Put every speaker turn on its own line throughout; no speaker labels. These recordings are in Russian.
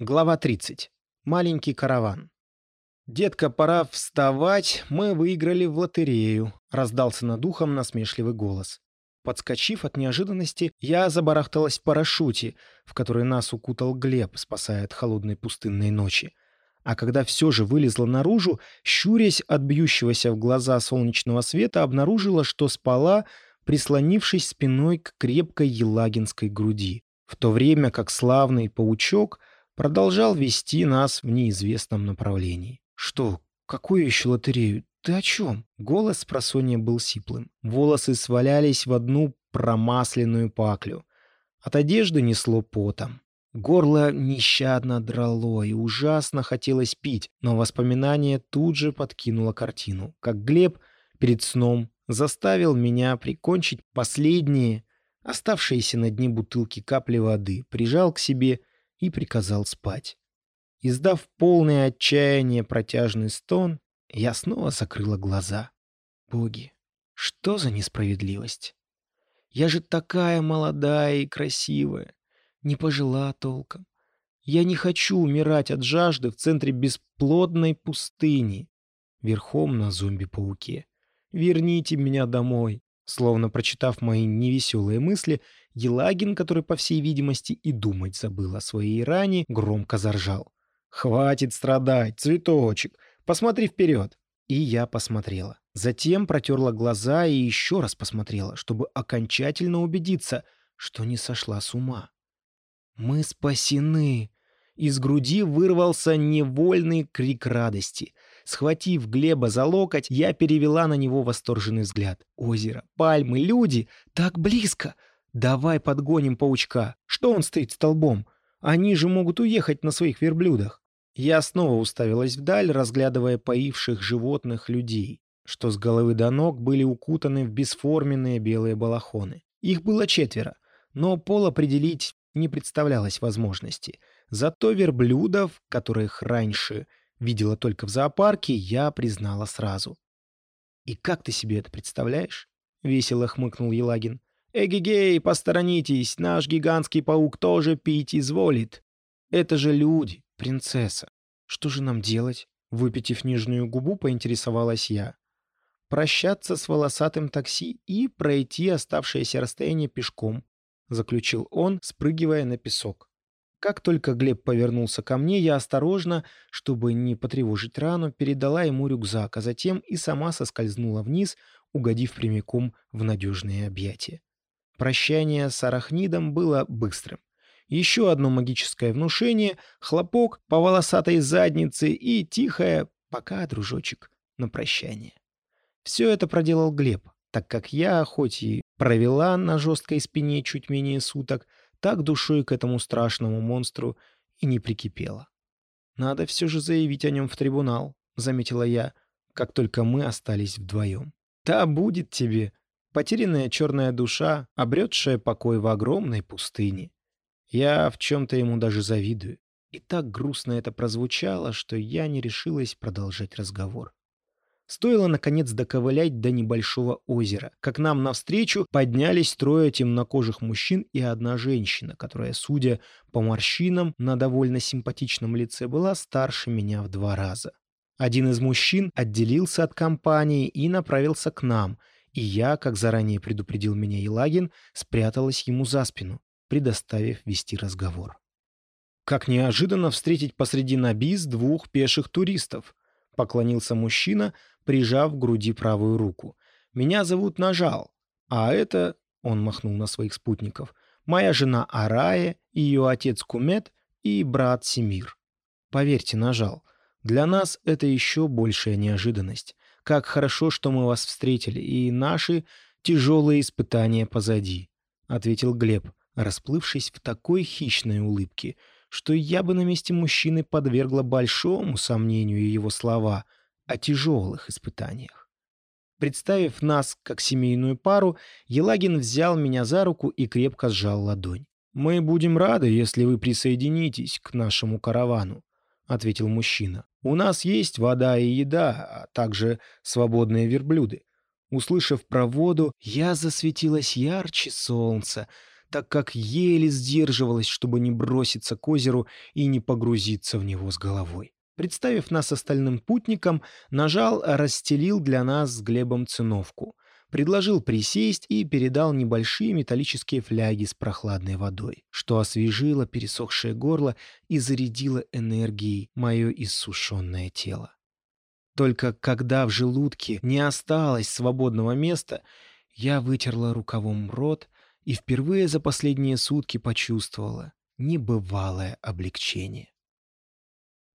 Глава 30. Маленький караван. «Детка, пора вставать, мы выиграли в лотерею», — раздался над ухом насмешливый голос. Подскочив от неожиданности, я забарахталась в парашюте, в который нас укутал Глеб, спасая от холодной пустынной ночи. А когда все же вылезла наружу, щурясь от бьющегося в глаза солнечного света, обнаружила, что спала, прислонившись спиной к крепкой елагинской груди, в то время как славный паучок продолжал вести нас в неизвестном направлении. «Что? Какую еще лотерею? Ты о чем?» Голос просонья был сиплым. Волосы свалялись в одну промасленную паклю. От одежды несло потом. Горло нещадно драло, и ужасно хотелось пить, но воспоминание тут же подкинуло картину, как Глеб перед сном заставил меня прикончить последние, оставшиеся на дне бутылки капли воды, прижал к себе и приказал спать. Издав полное отчаяние протяжный стон, я снова закрыла глаза. Боги, что за несправедливость? Я же такая молодая и красивая, не пожила толком. Я не хочу умирать от жажды в центре бесплодной пустыни, верхом на зомби-пауке. Верните меня домой. Словно прочитав мои невеселые мысли, Елагин, который, по всей видимости, и думать забыл о своей ране, громко заржал. «Хватит страдать, цветочек! Посмотри вперед!» И я посмотрела. Затем протерла глаза и еще раз посмотрела, чтобы окончательно убедиться, что не сошла с ума. «Мы спасены!» Из груди вырвался невольный крик радости. Схватив Глеба за локоть, я перевела на него восторженный взгляд. Озеро, пальмы, люди. Так близко. Давай подгоним паучка. Что он стоит столбом? Они же могут уехать на своих верблюдах. Я снова уставилась вдаль, разглядывая поивших животных людей, что с головы до ног были укутаны в бесформенные белые балахоны. Их было четверо, но пол определить не представлялось возможности. Зато верблюдов, которых раньше видела только в зоопарке, я признала сразу. «И как ты себе это представляешь?» — весело хмыкнул Елагин. «Эгегей, посторонитесь, наш гигантский паук тоже пить изволит. Это же люди, принцесса. Что же нам делать?» Выпитив нижнюю губу, поинтересовалась я. «Прощаться с волосатым такси и пройти оставшееся расстояние пешком», — заключил он, спрыгивая на песок. Как только Глеб повернулся ко мне, я осторожно, чтобы не потревожить рану, передала ему рюкзак, а затем и сама соскользнула вниз, угодив прямиком в надежные объятия. Прощание с арахнидом было быстрым. Еще одно магическое внушение, хлопок по волосатой заднице и тихое «пока, дружочек» на прощание. Все это проделал Глеб, так как я, хоть и провела на жесткой спине чуть менее суток, так душой к этому страшному монстру и не прикипела. «Надо все же заявить о нем в трибунал», — заметила я, как только мы остались вдвоем. «Да будет тебе, потерянная черная душа, обретшая покой в огромной пустыне. Я в чем-то ему даже завидую. И так грустно это прозвучало, что я не решилась продолжать разговор. Стоило, наконец, доковылять до небольшого озера, как нам навстречу поднялись трое темнокожих мужчин и одна женщина, которая, судя по морщинам на довольно симпатичном лице, была старше меня в два раза. Один из мужчин отделился от компании и направился к нам, и я, как заранее предупредил меня Елагин, спряталась ему за спину, предоставив вести разговор. Как неожиданно встретить посреди Набиз двух пеших туристов —— поклонился мужчина, прижав к груди правую руку. «Меня зовут Нажал, а это...» — он махнул на своих спутников. «Моя жена Арая, ее отец Кумет и брат Семир. Поверьте, Нажал, для нас это еще большая неожиданность. Как хорошо, что мы вас встретили, и наши тяжелые испытания позади», — ответил Глеб, расплывшись в такой хищной улыбке — что я бы на месте мужчины подвергла большому сомнению его слова о тяжелых испытаниях. Представив нас как семейную пару, Елагин взял меня за руку и крепко сжал ладонь. «Мы будем рады, если вы присоединитесь к нашему каравану», — ответил мужчина. «У нас есть вода и еда, а также свободные верблюды». Услышав про воду, я засветилась ярче солнца — так как еле сдерживалась, чтобы не броситься к озеру и не погрузиться в него с головой. Представив нас остальным путникам, нажал, расстелил для нас с Глебом циновку, предложил присесть и передал небольшие металлические фляги с прохладной водой, что освежило пересохшее горло и зарядило энергией мое иссушенное тело. Только когда в желудке не осталось свободного места, я вытерла рукавом рот и впервые за последние сутки почувствовала небывалое облегчение.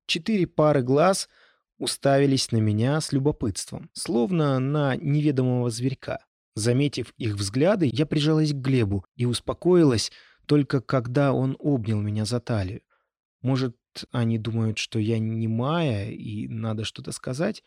Четыре пары глаз уставились на меня с любопытством, словно на неведомого зверька. Заметив их взгляды, я прижалась к Глебу и успокоилась только когда он обнял меня за талию. Может, они думают, что я не Майя и надо что-то сказать?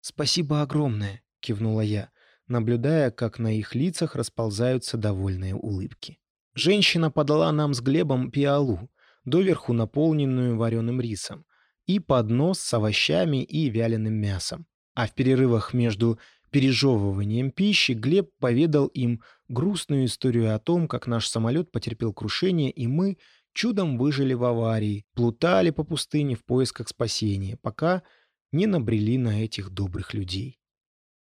«Спасибо огромное», — кивнула я, наблюдая, как на их лицах расползаются довольные улыбки. Женщина подала нам с Глебом пиалу, доверху наполненную вареным рисом и поднос с овощами и вяленым мясом. А в перерывах между пережевыванием пищи Глеб поведал им грустную историю о том, как наш самолет потерпел крушение, и мы чудом выжили в аварии, плутали по пустыне в поисках спасения, пока не набрели на этих добрых людей.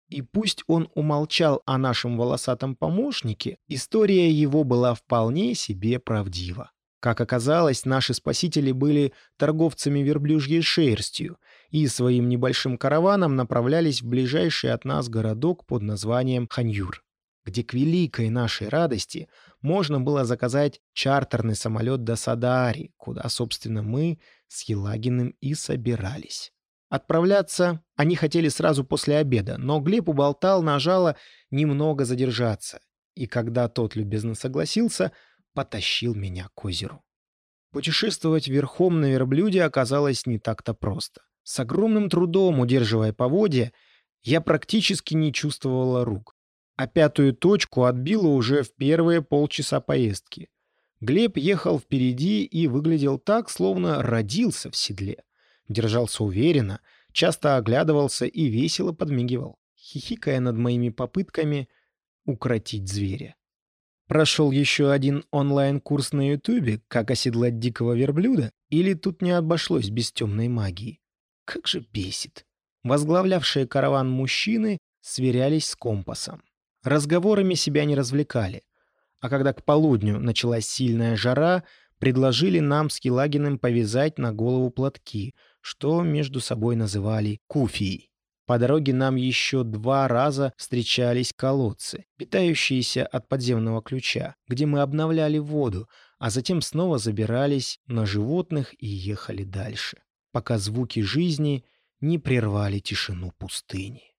И пусть он умолчал о нашем волосатом помощнике, история его была вполне себе правдива. Как оказалось, наши спасители были торговцами верблюжьей шерстью и своим небольшим караваном направлялись в ближайший от нас городок под названием Ханьюр, где к великой нашей радости можно было заказать чартерный самолет до Садаари, куда, собственно, мы с Елагиным и собирались. Отправляться они хотели сразу после обеда, но Глеб уболтал нажало немного задержаться, и когда тот любезно согласился – потащил меня к озеру. Путешествовать верхом на верблюде оказалось не так-то просто. С огромным трудом, удерживая поводья, я практически не чувствовала рук. А пятую точку отбила уже в первые полчаса поездки. Глеб ехал впереди и выглядел так, словно родился в седле. Держался уверенно, часто оглядывался и весело подмигивал, хихикая над моими попытками укротить зверя. Прошел еще один онлайн-курс на Ютубе «Как оседлать дикого верблюда» или тут не обошлось без темной магии? Как же бесит. Возглавлявшие караван мужчины сверялись с компасом. Разговорами себя не развлекали. А когда к полудню началась сильная жара, предложили нам с Килагиным повязать на голову платки, что между собой называли куфией. По дороге нам еще два раза встречались колодцы, питающиеся от подземного ключа, где мы обновляли воду, а затем снова забирались на животных и ехали дальше, пока звуки жизни не прервали тишину пустыни.